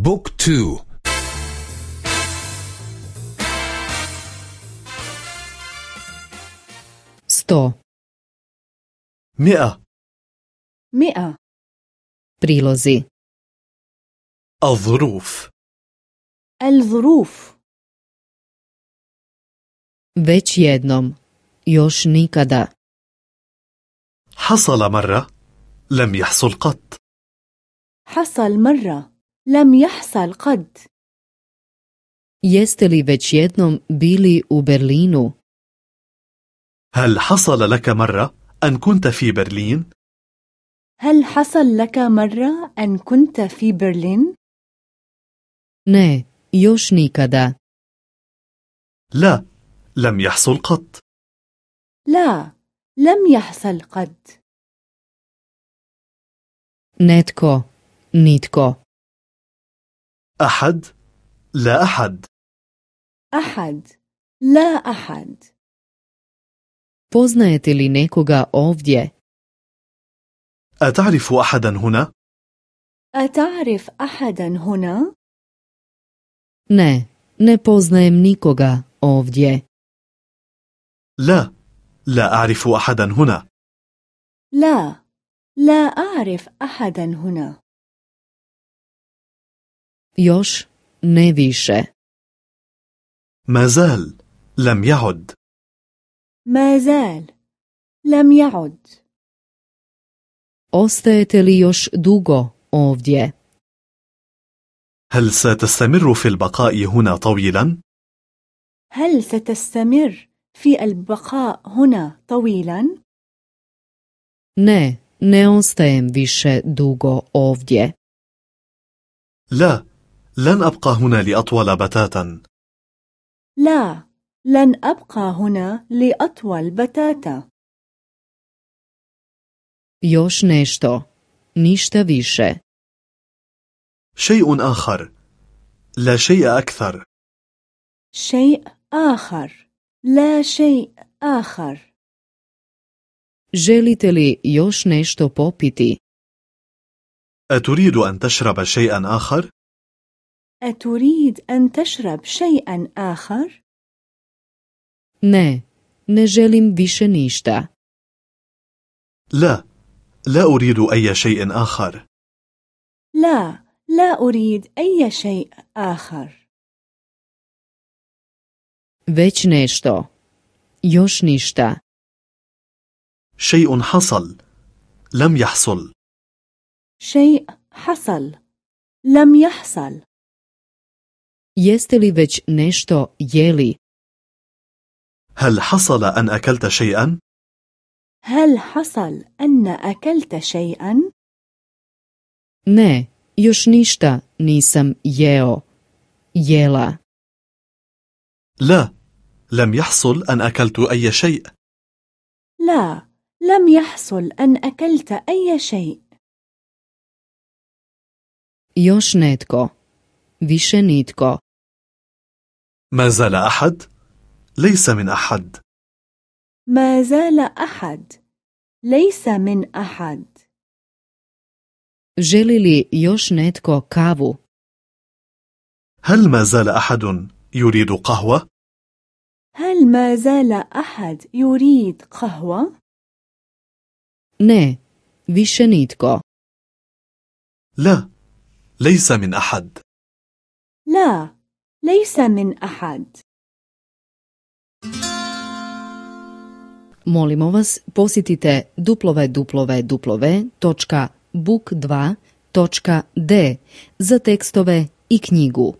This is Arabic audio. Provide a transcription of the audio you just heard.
بوك تو. sto مئة. مئة. Prilozi. الظروف. الظروف. Već jednom. Još nikada. حصل مرة. لم يحصل قط. حصل مرة. لم يحصل قد. Jeste li već jednom bili u Berlinu? هل حصل لك مرة أن كنت في برلين؟ هل حصل لك مرة أن كنت في برلين؟ ne još nikada. لا لم يحصل قط. لا لم يحصل قد. Netko nitko. أحد؟ لا أحد. أحد. لا أحد. Poznajete li nekoga ovdje? أتعرف أحدا هنا؟ أتعرف أحدا هنا؟ ne ne poznajem nikoga ovdje. لا. لا أعرف أحدا هنا. لا. لا أعرف أحدا هنا. Još ne više. ما زال لم يعد. ما زال لم يعد. Ostajete li još dugo ovdje? هل ستستمر في البقاء هنا طويلا؟ هل ستستمر في البقاء هنا طويلا؟ ne ne ostajem više dugo ovdje. لا لن أبقى هنا لأطول بتاتا. لا لن أبقى هنا لأطول بتاتا. Još nešto. Ništa više. شيء آخر. لا شيء أكثر. شيء آخر. لا شيء آخر. Želite li još nešto popiti? أتريد أن تشرب شيئا آخر؟ أتريد أن تشرب شيئا آخر؟ ne ne želim više ništa. لا لا أريد أي شيء آخر. لا لا أريد أي شيء آخر. Već nešto. Još ništa. شيء حصل. لم يحصل. شيء حصل. لم يحصل. Jeste li već nešto jeli? هل حصل أن أكلت شيئا؟ هل حصل أن أكلت شيئا؟ ne još ništa nisam jeo jela. لا لم يحصل أن أكلت أي شيء. لا لم يحصل أن أكلت أي شيء. Još netko više nitko. ما زال أحد؟ ليس من أحد ما زال أحد ليس من أحد želi li još netko kavu هل ما زال أحد يريد قهوة؟ هل ما زال أحد يريد قهوة؟ ne više nitko لا ليس من أحد لا ليس من أحد Molimo vas, posjetite www.book2.d za tekstove i knjigu.